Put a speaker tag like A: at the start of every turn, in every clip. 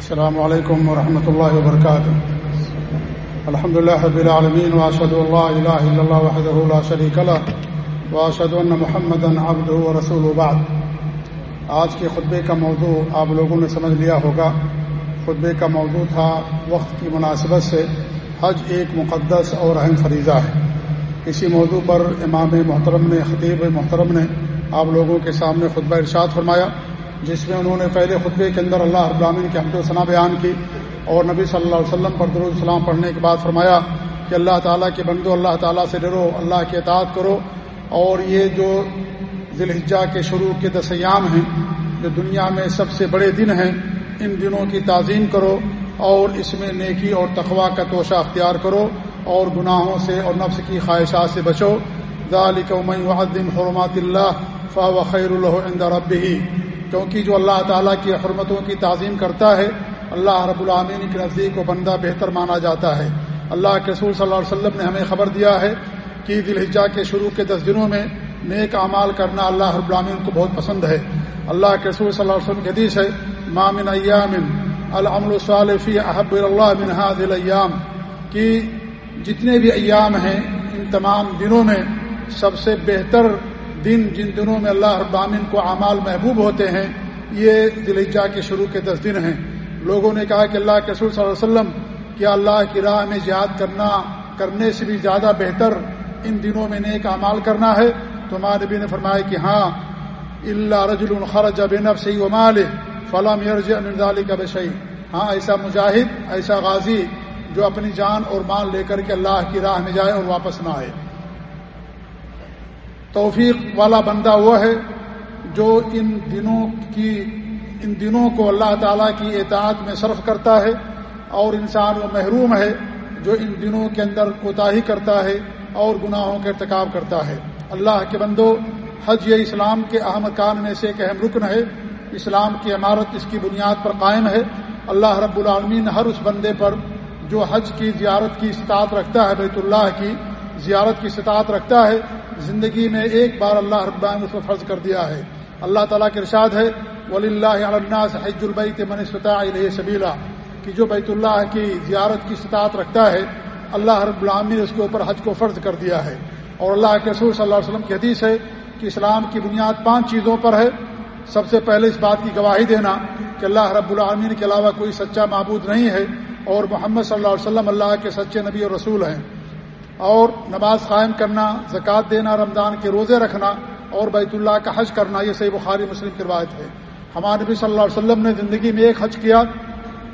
A: السلام علیکم ورحمۃ اللہ وبرکاتہ الحمد لله رب العالمين واشهد ان لا اله الا الله وحده لا شريك له واشهد ان محمدا عبده ورسوله بعد. آج کے خطبے کا موضوع آپ لوگوں نے سمجھ لیا ہوگا۔ خطبے کا موضوع تھا وقت کی مناسبت سے حج ایک مقدس اور اہم فریضہ ہے۔ اسی موضوع پر امام محترم نے، خطیب محترم نے آپ لوگوں کے سامنے خطبہ ارشاد فرمایا۔ جس میں انہوں نے پہلے خطبے کے اندر اللہ ابراہین کے حمد ثنا بیان کی اور نبی صلی اللہ علیہ وسلم پر درود السلام پڑھنے کے بعد فرمایا کہ اللہ تعالیٰ کے بندو اللہ تعالیٰ سے ڈرو، اللہ کی اطاعت کرو۔ اور یہ جو ذیلحجہ کے شروع کے دس ایام ہیں، جو دنیا میں سب سے بڑے دن ہیں، ان دنوں کی تعظیم کرو اور اس میں نیکی اور تخوا کا توشہ اختیار کرو اور گناہوں سے اور نفس کی خواہشات سے بچو۔ ذالک من وحدم حرمات اللہ فا و خیر الحد رب کیونکہ جو اللہ تعالیٰ کی حرمتوں کی تعظیم کرتا ہے، اللہ رب العامین کے نزدیک کو بندہ بہتر مانا جاتا ہے۔ اللہ کے رسول صلی اللہ علیہ وسلم نے ہمیں خبر دیا ہے کہ دل حجا کے شروع کے دس دنوں میں نیک اعمال کرنا اللہ رب العامین کو بہت پسند ہے۔ اللہ کے رسول صلی اللہ علیہ وسلم کے حدیث ہے مامن ایامن العمل الصالفی احب اللہ من هذه الايام کی جتنے بھی ایام ہیں، ان تمام دنوں میں سب سے بہتر دن جن دنوں میں اللہ ابامن کو اعمال محبوب ہوتے ہیں، یہ دلجا کے شروع کے دس دن ہیں۔ لوگوں نے کہا کہ اللہ کے رسول صلی اللہ علیہ وسلم کیا اللہ کی راہ میں جہاد کرنا، کرنے سے بھی زیادہ بہتر ان دنوں میں نیک اعمال کرنا ہے۔ تو ہمارے نبی نے فرمایا کہ ہاں اللہ رجل الخرج بے نب سی مال فلاں یرج امردالی کا بشئی ہاں ایسا مجاہد، ایسا غازی جو اپنی جان اور مال لے کر کے اللہ کی راہ میں جائے اور واپس نہ آئے۔ توفیق والا بندہ وہ ہے جو ان دنوں کی ان دنوں کو اللہ تعالیٰ کی اطاعت میں صرف کرتا ہے اور انسان وہ محروم ہے جو ان دنوں کے اندر کوتاہی کرتا ہے اور گناہوں کا ارتکاب کرتا ہے۔ اللہ کے بندو، حج یہ اسلام کے اہم کان میں سے ایک اہم رکن ہے۔ اسلام کی عمارت اس کی بنیاد پر قائم ہے۔ اللہ رب العالمین ہر اس بندے پر جو حج کی زیارت کی استطاعت رکھتا ہے، بیت اللہ کی زیارت کی استطاعت رکھتا ہے زندگی میں ایک بار اللہ ربان اس کو فرض کر دیا ہے۔ اللہ تعالیٰ کے ارشاد ہے ولی اللہ علّہ حج البیت من علیہ سبیلا کہ جو بیت اللہ کی زیارت کی استطاعت رکھتا ہے، اللہ رب العامی نے اس کے اوپر حج کو فرض کر دیا ہے۔ اور اللہ کے رسول صلی اللہ علیہ وسلم کی حدیث ہے کہ اسلام کی بنیاد پانچ چیزوں پر ہے۔ سب سے پہلے اس بات کی گواہی دینا کہ اللہ رب العامین کے علاوہ کوئی سچا معبود نہیں ہے اور محمد صلی اللہ علیہ وسلم اللہ کے سچے نبی اور رسول ہیں۔ اور نماز قائم کرنا زکوٰۃ دینا، رمضان کے روزے رکھنا اور بیت اللہ کا حج کرنا، یہ صحیح بخاری مسلم کی روایت ہے۔ ہمارے نبی صلی اللہ علیہ وسلم نے زندگی میں ایک حج کیا،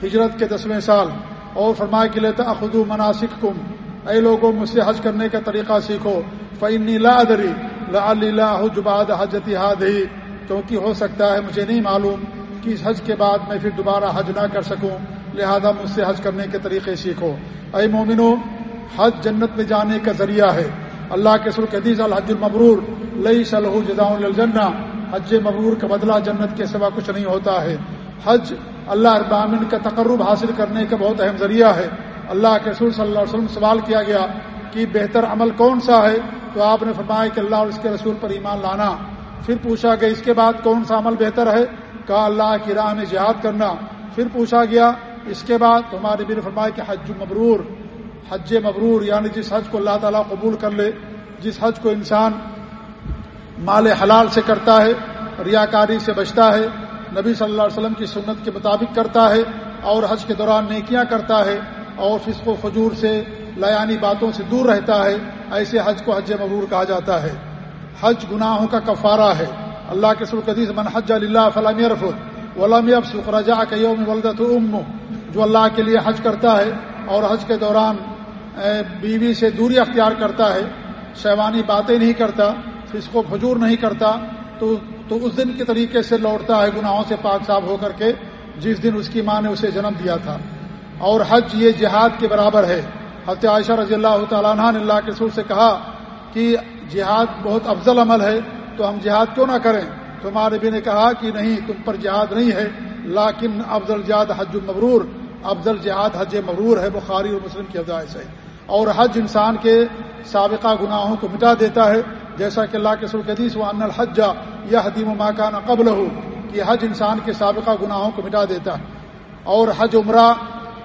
A: ہجرت کے دسویں سال۔ اور فرمایا کہ لیتا خدو مناسک کم اے لوگوں، مجھ سے حج کرنے کا طریقہ سیکھو۔ فعنی لا ادری لا حجباد حجتی ہاد ہی کیونکہ ہو سکتا ہے مجھے نہیں معلوم کہ اس حج کے بعد میں پھر دوبارہ حج نہ کر سکوں۔ لہذا مجھ سے حج کرنے کے طریقے سیکھو۔ اے مومنو حج جنت میں جانے کا ذریعہ ہے۔ اللہ کے سر حدیث الحج المبرور لئی صلح جدا الجنہ حج مبرور کا بدلہ جنت کے سوا کچھ نہیں ہوتا ہے۔ حج اللہ ابامن کا تقرب حاصل کرنے کا بہت اہم ذریعہ ہے۔ اللہ کے رسول صلی اللہ علیہ وسلم سوال کیا گیا کہ بہتر عمل کون سا ہے؟ تو آپ نے فرمایا کہ اللہ اور اس کے رسول پر ایمان لانا۔ پھر پوچھا گیا، اس کے بعد کون سا عمل بہتر ہے؟ کہا، اللہ کی راہ میں جہاد کرنا۔ پھر پوچھا گیا، اس کے بعد؟ ہمارے بھی نے فرمایا کہ حج مبرور حج مبرور یعنی جس حج کو اللہ تعالیٰ قبول کر لے، جس حج کو انسان مال حلال سے کرتا ہے، ریاکاری سے بچتا ہے، نبی صلی اللہ علیہ وسلم کی سنت کے مطابق کرتا ہے اور حج کے دوران نیکیاں کرتا ہے اور فسق و فجور سے لیانی باتوں سے دور رہتا ہے، ایسے حج کو حج مبرور کہا جاتا ہے۔ حج گناہوں کا کفارہ ہے۔ اللہ کے سلقدیث من حج اللہ فلامی رفت ولامی اب سخرجا کے یوم ولدت ام جو اللہ کے لیے حج کرتا ہے اور حج کے دوران بیوی سے دوری اختیار کرتا ہے، شیوانی باتیں نہیں کرتا، فسق و فجور نہیں کرتا، تو تو اس دن کے طریقے سے لوٹتا ہے، گناہوں سے پاک صاف ہو کر کے جس دن اس کی ماں نے اسے جنم دیا تھا۔ اور حج یہ جہاد کے برابر ہے۔ حضرت عائشہ رضی اللہ تعالیٰ عنہ نے اللہ کے سور سے کہا کہ جہاد بہت افضل عمل ہے، تو ہم جہاد کیوں نہ کریں؟ تمہارے بھی نے کہا کہ نہیں، تم پر جہاد نہیں ہے، لیکن افضل جہاد حج المبرور، افضل جہاد حج مبرور ہے، بخاری اور مسلم کی افزائش ہے۔ اور حج انسان کے سابقہ گناہوں کو مٹا دیتا ہے۔ جیسا کہ اللہ کے سرکدیس و ان الحجہ یا حدیم و قبل ہو کہ حج انسان کے سابقہ گناہوں کو مٹا دیتا ہے۔ اور حج عمرہ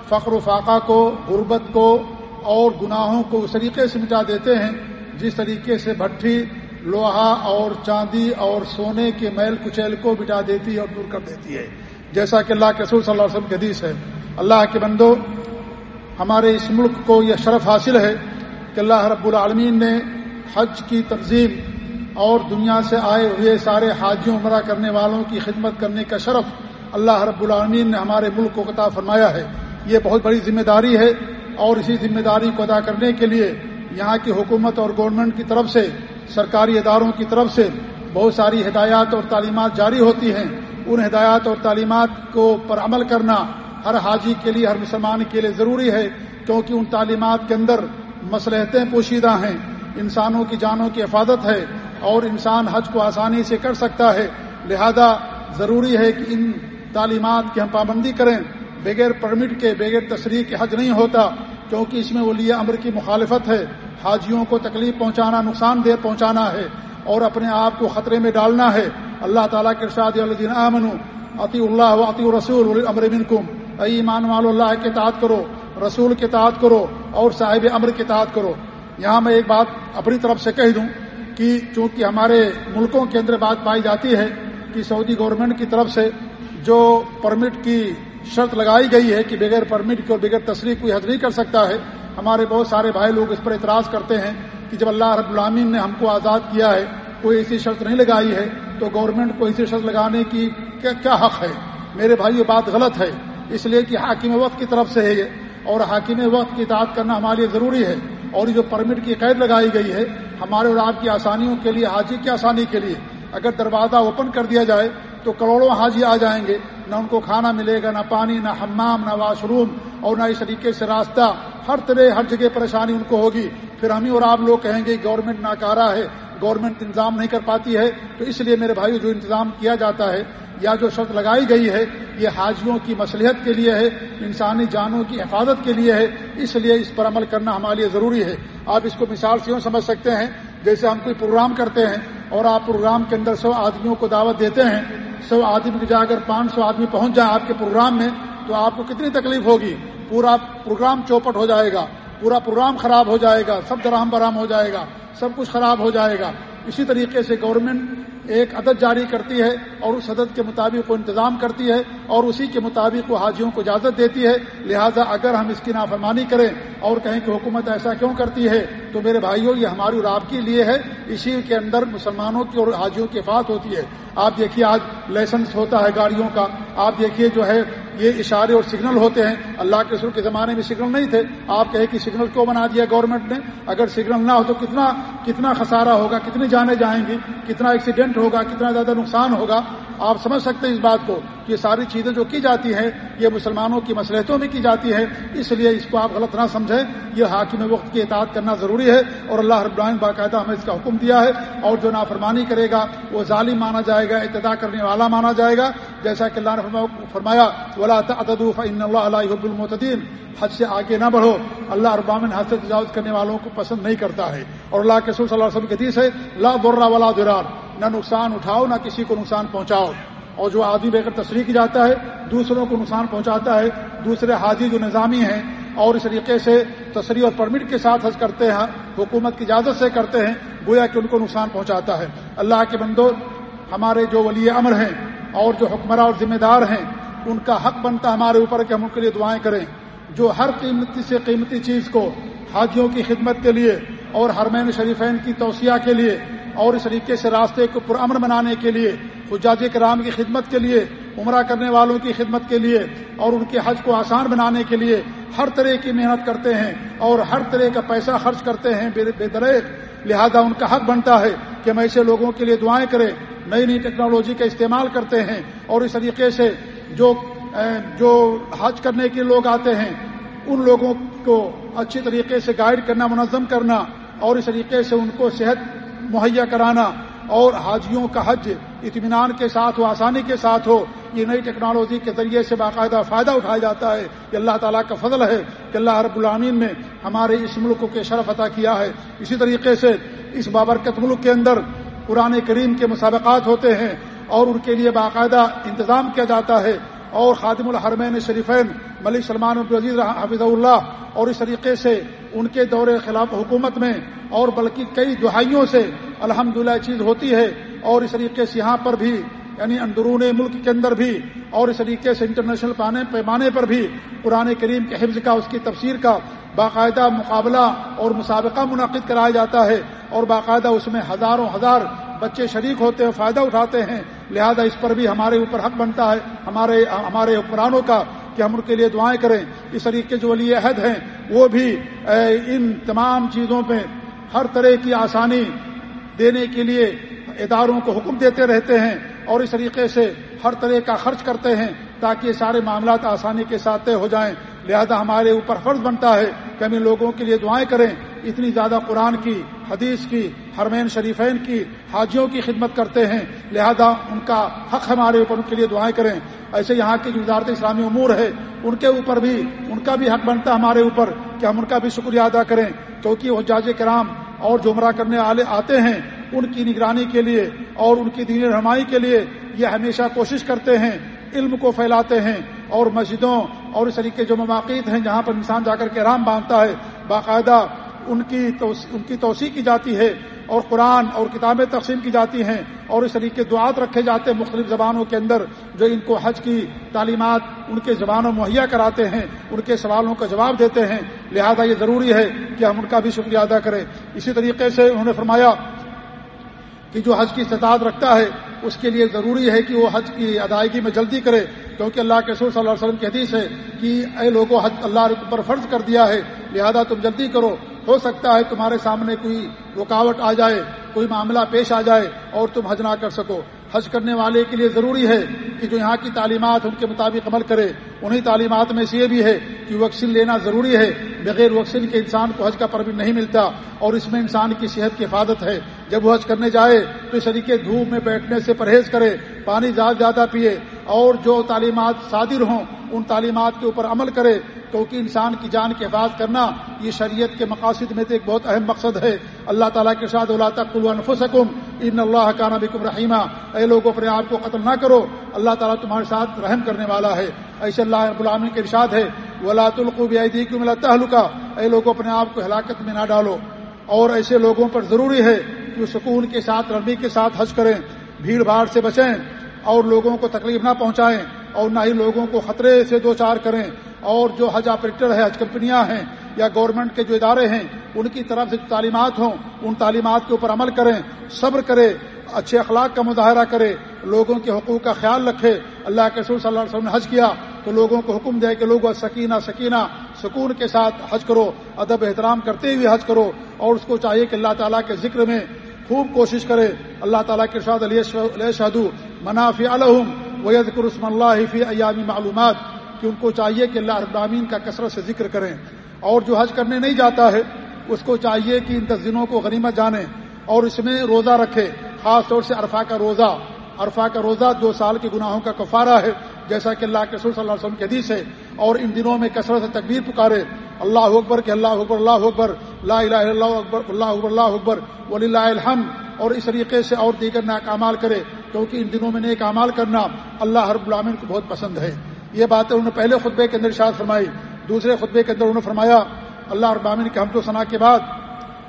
A: فخر و فاقہ کو، غربت کو اور گناہوں کو اس طریقے سے مٹا دیتے ہیں، جس طریقے سے بھٹی لوہا اور چاندی اور سونے کے میل کچیل کو مٹا دیتی ہے اور دور کر دیتی ہے۔ جیسا کہ اللہ کے رسول صلی اللہ علیہ وسلم کی حدیث ہے۔ اللہ کے بندو ہمارے اس ملک کو یہ شرف حاصل ہے کہ اللہ رب العالمین نے حج کی تنظیم اور دنیا سے آئے ہوئے سارے حاجیوں عمرہ کرنے والوں کی خدمت کرنے کا شرف اللہ رب العالمین نے ہمارے ملک کو قطع فرمایا ہے۔ یہ بہت بڑی ذمہ داری ہے اور اسی ذمہ داری کو ادا کرنے کے لیے یہاں کی حکومت اور گورنمنٹ کی طرف سے، سرکاری اداروں کی طرف سے بہت ساری ہدایات اور تعلیمات جاری ہوتی ہیں۔ ان ہدایات اور تعلیمات کو پر عمل کرنا ہر حاجی کے لیے، ہر مسلمان کے لیے ضروری ہے، کیونکہ ان تعلیمات کے اندر مسلحتیں پوشیدہ ہیں۔ انسانوں کی جانوں کی حفاظت ہے اور انسان حج کو آسانی سے کر سکتا ہے۔ لہذا ضروری ہے کہ ان تعلیمات کی ہم پابندی کریں۔ بغیر پرمٹ کے، بغیر تصریح کے حج نہیں ہوتا، کیونکہ اس میں ولی امر کی مخالفت ہے۔ حاجیوں کو تکلیف پہنچانا، نقصان دہ پہنچانا ہے اور اپنے آپ کو خطرے میں ڈالنا ہے۔ اللہ تعالیٰ کے ارشاد الدین امن عطی اللہ عطی رسول امر منکم۔ ائی ایمان والو، اللہ کے تعداد کرو، رسول کے تعداد کرو اور صاحب امر کے تعداد کرو۔ یہاں میں ایک بات اپنی طرف سے کہہ دوں کہ چونکہ ہمارے ملکوں کے اندر بات پائی جاتی ہے کہ سعودی گورنمنٹ کی طرف سے جو پرمٹ کی شرط لگائی گئی ہے کہ بغیر پرمٹ کی اور بغیر تصریح کوئی حد نہیں کر سکتا ہے، ہمارے بہت سارے بھائی لوگ اس پر اعتراض کرتے ہیں کہ جب اللہ رب العامین نے ہم کو آزاد کیا ہے، کوئی ایسی شرط نہیں لگائی ہے، تو گورنمنٹ کو ایسی شرط لگانے کی کیا حق ہے؟ میرے بھائی یہ بات غلط ہے۔ اس لیے کہ حاکم وقت کی طرف سے ہے یہ، اور حاکم وقت کی اطاعت کرنا ہمارے لیے ضروری ہے، اور یہ جو پرمٹ کی قید لگائی گئی ہے، ہمارے اور آپ کی آسانیوں کے لیے، حاجی کی آسانی کے لیے، اگر دروازہ اوپن کر دیا جائے تو کروڑوں حاجی آ جائیں گے، نہ ان کو کھانا ملے گا، نہ پانی، نہ حمام، نہ واش روم اور نہ اس طریقے سے راستہ، ہر طرح، ہر جگہ پریشانی ان کو ہوگی۔ پھر ہم ہی اور آپ لوگ کہیں گے گورنمنٹ ناکارہ ہے گورنمنٹ انتظام نہیں کر پاتی ہے، تو اس لیے میرے بھائی جو انتظام کیا جاتا ہے یا جو شرط لگائی گئی ہے، یہ حاجیوں کی مصلیحت کے لیے ہے، انسانی جانوں کی حفاظت کے لیے ہے، اس لیے اس پر عمل کرنا ہمارے لیے ضروری ہے۔ آپ اس کو مثال سے یوں سمجھ سکتے ہیں، جیسے ہم کوئی پروگرام کرتے ہیں اور آپ پروگرام کے اندر سو آدمیوں کو دعوت دیتے ہیں، سو آدمی کی جا اگر پانچ سو آدمی پہنچ جائیں آپ کے پروگرام میں، تو آپ کو کتنی تکلیف ہوگی؟ پورا پروگرام چوپٹ ہو جائے گا، پورا پروگرام خراب ہو جائے گا، سب درام برام ہو جائے گا۔ سب کچھ خراب ہو جائے گا۔ اسی طریقے سے گورنمنٹ ایک عدد جاری کرتی ہے اور اس عدد کے مطابق وہ انتظام کرتی ہے اور اسی کے مطابق وہ حاجیوں کو اجازت دیتی ہے۔ لہذا اگر ہم اس کی نافرمانی کریں اور کہیں کہ حکومت ایسا کیوں کرتی ہے، تو میرے بھائیوں، یہ ہماری اور آپ کے لیے ہے۔ اسی کے اندر مسلمانوں کی اور حاجیوں کی افات ہوتی ہے۔ آپ دیکھیے آج لائسنس ہوتا ہے گاڑیوں کا۔ آپ دیکھیے جو ہے یہ اشارے اور سگنل ہوتے ہیں۔ اللہ کے رسول کے زمانے میں سگنل نہیں تھے۔ آپ کہیں کہ سگنل کیوں بنا دیا گورنمنٹ نے؟ اگر سگنل نہ ہو تو کتنا کتنا خسارہ ہوگا کتنی جانے جائیں گی کتنا ایکسیڈنٹ ہوگا، کتنا زیادہ نقصان ہوگا؟ آپ سمجھ سکتے ہیں اس بات کو کہ یہ ساری چیزیں جو کی جاتی ہیں، یہ مسلمانوں کی مسلحتوں میں کی جاتی ہے اس لیے اس کو آپ غلط نہ سمجھیں۔ یہ حاکم وقت کی اطاعت کرنا ضروری ہے اور اللہ رب العالمین باقاعدہ ہمیں اس کا حکم دیا ہے۔ اور جو نافرمانی کرے گا، وہ ظالم مانا جائے گا، ابتدا کرنے والا مانا جائے گا۔ جیسا کہ اللہ نے فرمایا، ولا ان اللہ علیہ حب المتدین سے آگے نہ بڑھو۔ اللہ ابامن حد سے تجاوز کرنے والوں کو پسند نہیں کرتا ہے۔ اور اللہ کے سور صلی اللہ علیہ وسلم کے حدیث ہے، لا برا ولا درار نہ نقصان اٹھاؤ، نہ کسی کو نقصان پہنچاؤ۔ اور جو آدمی بے کر تشریح کی جاتا ہے، دوسروں کو نقصان پہنچاتا ہے۔ دوسرے حاجی جو نظامی ہیں، اور اس طریقے سے تصریح اور پرمٹ کے ساتھ حج کرتے ہیں، حکومت کی اجازت سے کرتے ہیں، گویا کہ ان کو نقصان پہنچاتا ہے۔ اللہ کے بندو، ہمارے جو ولی امر ہیں، اور جو حکمراں اور ذمہ دار ہیں، ان کا حق بنتا ہمارے اوپر کہ ہم ان کے لیے دعائیں کریں۔ جو ہر قیمتی سے قیمتی چیز کو حاجیوں کی خدمت کے لیے اور ہرمین شریفین کی توسیع کے لیے اور اس طریقے سے راستے کو پرامن بنانے کے لیے، حجاج کرام کی خدمت کے لیے، عمرہ کرنے والوں کی خدمت کے لیے اور ان کے حج کو آسان بنانے کے لیے ہر طرح کی محنت کرتے ہیں اور ہر طرح کا پیسہ خرچ کرتے ہیں بے دریک لہذا ان کا حق بنتا ہے کہ ہم ایسے لوگوں کے لیے دعائیں کریں۔ نئی نئی ٹیکنالوجی کا استعمال کرتے ہیں اور اس طریقے سے جو جو حج کرنے کے لوگ آتے ہیں، ان لوگوں کو اچھی طریقے سے گائیڈ کرنا، منظم کرنا اور اس طریقے سے ان کو صحت مہیا کرانا اور حاجیوں کا حج اطمینان کے ساتھ ہو، آسانی کے ساتھ ہو، یہ نئی ٹیکنالوجی کے ذریعے سے باقاعدہ فائدہ اٹھایا جاتا ہے۔ یہ اللہ تعالیٰ کا فضل ہے کہ اللہ رب العامین نے ہمارے اس ملک کے شرف عطا کیا ہے۔ اسی طریقے سے اس بابرکت ملک کے اندر قرآن کریم کے مسابقات ہوتے ہیں اور ان کے لیے باقاعدہ انتظام کیا جاتا ہے۔ اور خادم الحرمین شریفین، ملک سلمان عزیز حفظ اللہ اور اس طریقے سے ان کے دور خلاف حکومت میں اور بلکہ کئی دہائیوں سے الحمد چیز ہوتی ہے اور اس طریقے سے یہاں پر بھی یعنی اندرون ملک کے اندر بھی، اور اس طریقے سے انٹرنیشنل پیمانے پر بھی قرآن کریم کے حفظ کا، اس کی تفسیر کا باقاعدہ مقابلہ اور مسابقہ منعقد کرایا جاتا ہے اور باقاعدہ اس میں ہزاروں ہزار بچے شریک ہوتے ہیں، فائدہ اٹھاتے ہیں۔ لہذا اس پر بھی ہمارے اوپر حق بنتا ہے، ہمارے ہمارے حکمرانوں کا کہ ہم ان کے لیے دعائیں کریں۔ اس طریقے جو ولی عہد ہیں، وہ بھی ان تمام چیزوں پہ ہر طرح کی آسانی دینے کے لیے اداروں کو حکم دیتے رہتے ہیں اور اس طریقے سے ہر طرح کا خرچ کرتے ہیں تاکہ یہ سارے معاملات آسانی کے ساتھ طے ہو جائیں۔ لہذا ہمارے اوپر فرض بنتا ہے کہ ہم ان لوگوں کے لیے دعائیں کریں۔ اتنی زیادہ قرآن کی، حدیث کی، حرمین شریفین کی حاجیوں کی خدمت کرتے ہیں۔ لہذا ان کا حق ہمارے اوپر ان کے لیے دعائیں کریں۔ ایسے یہاں کی جو وزارت اسلامی امور ہے، ان کے اوپر بھی، ان کا بھی حق بنتا ہے ہمارے اوپر کہ ہم ان کا بھی شکریہ ادا کریں۔ کیونکہ وہ جاج کرام اور جمرہ کرنے والے آتے ہیں، ان کی نگرانی کے لیے اور ان کی دین رہنمائی کے لیے یہ ہمیشہ کوشش کرتے ہیں، علم کو پھیلاتے ہیں اور مسجدوں اور اس طریقے جو مواقع ہیں جہاں پر انسان جا کر کے رام باندھتا ہے، باقاعدہ ان کی توسیع کی جاتی ہے۔ اور قرآن اور کتابیں تقسیم کی جاتی ہیں اور اس طریقے دعات رکھے جاتے ہیں مختلف زبانوں کے اندر جو ان کو حج کی تعلیمات ان کے زبانوں مہیا کراتے ہیں، ان کے سوالوں کا جواب دیتے ہیں۔ لہذا یہ ضروری ہے کہ ہم ان کا بھی شکریہ ادا کریں۔ اسی طریقے سے انہوں نے فرمایا کہ جو حج کی استطاعت رکھتا ہے، اس کے لیے ضروری ہے کہ وہ حج کی ادائیگی میں جلدی کرے۔ کیونکہ اللہ کے سور صلی اللہ علیہ وسلم کی حدیث ہے کہ اے لوگوں حج اللہ پر فرض کر دیا ہے، لہذا تم جلدی کرو۔ ہو سکتا ہے تمہارے سامنے کوئی رکاوٹ آ جائے، کوئی معاملہ پیش آ جائے اور تم حج نہ کر سکو۔ حج کرنے والے کے لیے ضروری ہے کہ جو یہاں کی تعلیمات ان کے مطابق عمل کرے انہیں تعلیمات میں سے یہ بھی ہے کہ ویکسین لینا ضروری ہے۔ بغیر ویکسین کے انسان کو حج کا پرمٹ نہیں ملتا اور اس میں انسان کی صحت کی حفاظت ہے۔ جب وہ حج کرنے جائے تو اس طریقے دھوپ میں بیٹھنے سے پرہیز کرے، پانی زیادہ زیادہ پیے اور جو تعلیمات صادر ہوں، ان تعلیمات کے اوپر عمل کرے۔ کیونکہ انسان کی جان کی حفاظت کرنا یہ شریعت کے مقاصد میں تو ایک بہت اہم مقصد ہے۔ اللہ تعالیٰ کے ساتھ اللہ تقلفسکم ان اللہ کا بکم رحیمہ اے لوگ اپنے آپ کو قتل نہ کرو۔ اللہ تعالیٰ تمہارے ساتھ رحم کرنے والا ہے۔ ایسے اللہ رب العالمین کے ارشاد ہے ولاۃ القوب تعلقہ اے لوگ اپنے آپ کو ہلاکت میں نہ ڈالو۔ اور ایسے لوگوں پر ضروری ہے کہ وہ سکون کے ساتھ ربی کے ساتھ حج کریں، بھیڑ بھاڑ سے بچیں اور لوگوں کو تکلیف نہ پہنچائیں اور نہ ہی لوگوں کو خطرے سے دو چار کریں۔ اور جو حج آپریٹر ہے حج کمپنیاں ہیں یا گورنمنٹ کے جو ادارے ہیں، ان کی طرف سے تعلیمات ہوں، ان تعلیمات کے اوپر عمل کریں، صبر کرے، اچھے اخلاق کا مظاہرہ کرے، لوگوں کے حقوق کا خیال رکھے۔ اللہ کے سور صلی اللہ علیہ وسلم نے حج کیا تو لوگوں کو حکم دے کہ لوگ سکینہ سکینہ، سکون کے ساتھ حج کرو، ادب احترام کرتے ہوئے حج کرو۔ اور اس کو چاہیے کہ اللہ تعالیٰ کے ذکر میں خوب کوشش کرے۔ اللہ تعالیٰ کے ساتھ علیہ شہدو منافی الحم وید قرسم اللہ فی ایامی معلومات۔ کہ ان کو چاہیے کہ اللہ ابامین کا کثرت سے ذکر کریں اور جو حج کرنے نہیں جاتا ہے، اس کو چاہیے کہ ان دس دنوں کو غنیمت جانے اور اس میں روزہ رکھے، خاص طور سے عرفہ کا روزہ۔ عرفہ کا روزہ دو سال کے گناہوں کا کفارہ ہے، جیسا کہ اللہ کے رسول صلی اللہ علیہ وسلم کے حدیث ہے۔ اور ان دنوں میں کثرت سے تکبیر پکارے، اللہ اکبر کہ اللہ اکبر اللہ اکبر، لا الہ الا اللہ اکبر اللہ اکبر اللہ اکبر ولی اللہ الحم اور اس طریقے سے اور دیگر نیک اعمال کرے، کیونکہ ان دنوں میں نیک اعمال کرنا اللہ ہر العالمین کو بہت پسند ہے۔ یہ باتیں انہوں نے پہلے خطبے کے اندر شاد فرمائی، دوسرے خطبے کے اندر انہوں نے فرمایا، اللہ ابامین کے ہم تو سنا کے بعد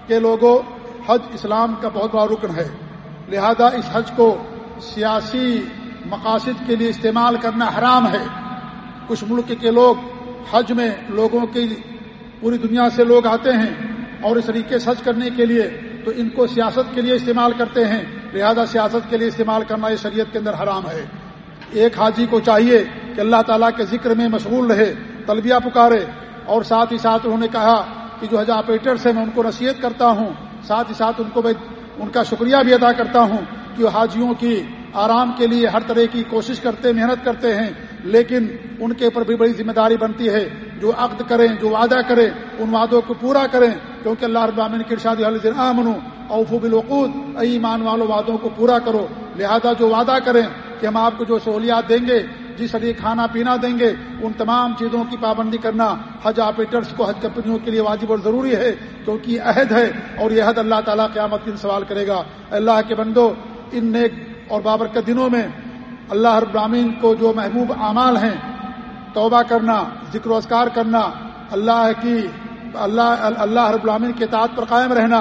A: کہ لوگوں حج اسلام کا بہت بڑا رکن ہے۔ لہذا اس حج کو سیاسی مقاصد کے لیے استعمال کرنا حرام ہے۔ کچھ ملک کے لوگ حج میں لوگوں کی پوری دنیا سے لوگ آتے ہیں اور اس طریقے سے حج کرنے کے لیے تو ان کو سیاست کے لیے استعمال کرتے ہیں۔ لہذا سیاست کے لیے استعمال کرنا یہ شریعت کے اندر حرام ہے۔ ایک حاجی کو چاہیے کہ اللہ تعالیٰ کے ذکر میں مشغول رہے، تلبیہ پکارے۔ اور ساتھ ہی ساتھ انہوں نے کہا کہ جو حج آپریٹرس ہیں میں ان کو نصیحت کرتا ہوں، ساتھ ہی ساتھ ان کو میں ان کا شکریہ بھی ادا کرتا ہوں کہ وہ حاجیوں کی آرام کے لیے ہر طرح کی کوشش کرتے، محنت کرتے ہیں۔ لیکن ان کے اوپر بھی بڑی ذمہ داری بنتی ہے۔ جو عقد کریں، جو وعدہ کریں، ان وعدوں کو پورا کریں۔ کیونکہ اللہ رب العالمین کی ارشاد امن اوفو بالوقود ایمان والوں وعدوں کو پورا کرو۔ لہذا جو وعدہ کریں کہ ہم آپ کو جو سہولیات دیں گے جس لیے کھانا پینا دیں گے، ان تمام چیزوں کی پابندی کرنا حج آپریٹرس کو، حج کمپنیوں کے لیے واجب اور ضروری ہے، کیونکہ عہد ہے اور یہ عہد اللہ تعالیٰ قیامت دن سوال کرے گا۔ اللہ کے بندو، ان نیک اور بابر کے دنوں میں اللہ رب کو جو محبوب اعمال ہیں، توبہ کرنا، ذکر و اذکار کرنا، اللہ کی، اللہ اللہ رب العالمین کے اطاعت پر قائم رہنا،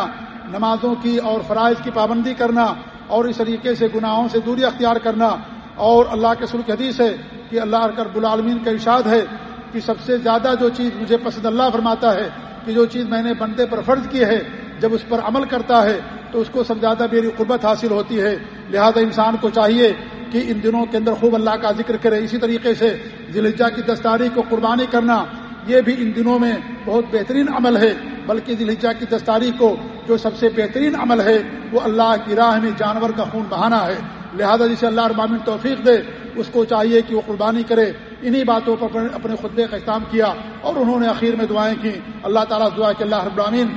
A: نمازوں کی اور فرائض کی پابندی کرنا اور اس طریقے سے گناہوں سے دوری اختیار کرنا اور اللہ کے سلک حدیث ہے کہ اللہ رب العالمین کا ارشاد ہے کہ سب سے زیادہ جو چیز مجھے پسند اللہ فرماتا ہے کہ جو چیز میں نے بندے پر فرض کی ہے، جب اس پر عمل کرتا ہے تو اس کو سب زیادہ میری قربت حاصل ہوتی ہے۔ لہذا انسان کو چاہیے کہ ان دنوں کے اندر خوب اللہ کا ذکر کرے۔ اسی طریقے سے ذلجا کی دستاری کو قربانی کرنا یہ بھی ان دنوں میں بہت بہترین عمل ہے، بلکہ ذلجا کی دستاری کو جو سب سے بہترین عمل ہے، وہ اللہ کی راہ میں جانور کا خون بہانا ہے۔ لہذا جسے اللہ ابامن توفیق دے، اس کو چاہیے کہ وہ قربانی کرے۔ انہی باتوں پر اپنے خطبے کا اختتام کیا اور انہوں نے اخیر میں دعائیں کی اللہ تعالیٰ دعا کہ اللہ ابامین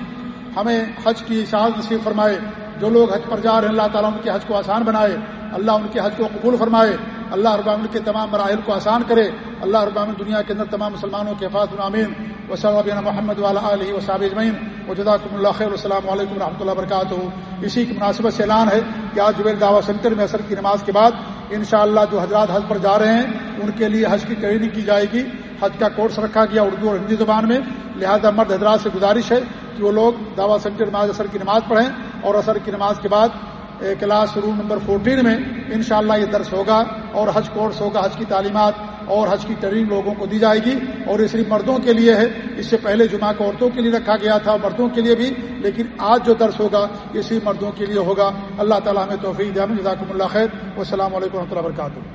A: ہمیں حج کی شہاد نصیب فرمائے۔ جو لوگ حج پر جا رہے ہیں، اللہ تعالیٰ ان کے حج کو آسان بنائے۔ اللہ ان کے حج کو قبول فرمائے۔ اللہ ابامن کے تمام مراحل کو آسان کرے۔ اللہ ابامن دنیا کے اندر تمام مسلمانوں کے حفاظ العامین۔ و محمد والا علیہ و صاب اجمین و جداکم اللہ خیر السلام علیکم و رحمۃ اللہ وبرکاتہ۔ اسی کی مناسبت سے اعلان ہے کہ آج جبیر دعوی سینٹر میں اثر کی نماز کے بعد انشاءاللہ جو حضرات حج پر جا رہے ہیں، ان کے لیے حج کی ٹریننگ کی جائے گی۔ حج کا کورس رکھا گیا اردو اور ہندی زبان میں۔ لہذا مرد حضرات سے گزارش ہے کہ وہ لوگ دعوی سینٹر میں اثر کی نماز پڑھیں اور اثر کی نماز کے بعد کلاس روم نمبر فورٹین میں انشاءاللہ یہ درس ہوگا اور حج کورس ہوگا، حج کی تعلیمات اور حج کی ٹریننگ لوگوں کو دی جائے گی۔ اور یہ صرف مردوں کے لیے ہے، اس سے پہلے جمعہ کو عورتوں کے لیے رکھا گیا تھا، مردوں کے لیے بھی، لیکن آج جو درس ہوگا، یہ صرف مردوں کے لیے ہوگا۔ اللہ تعالیٰ ہمیں توفیق دیا جزاکم اللہ خیر السلام علیکم و رحمۃ اللہ وبرکاتہ۔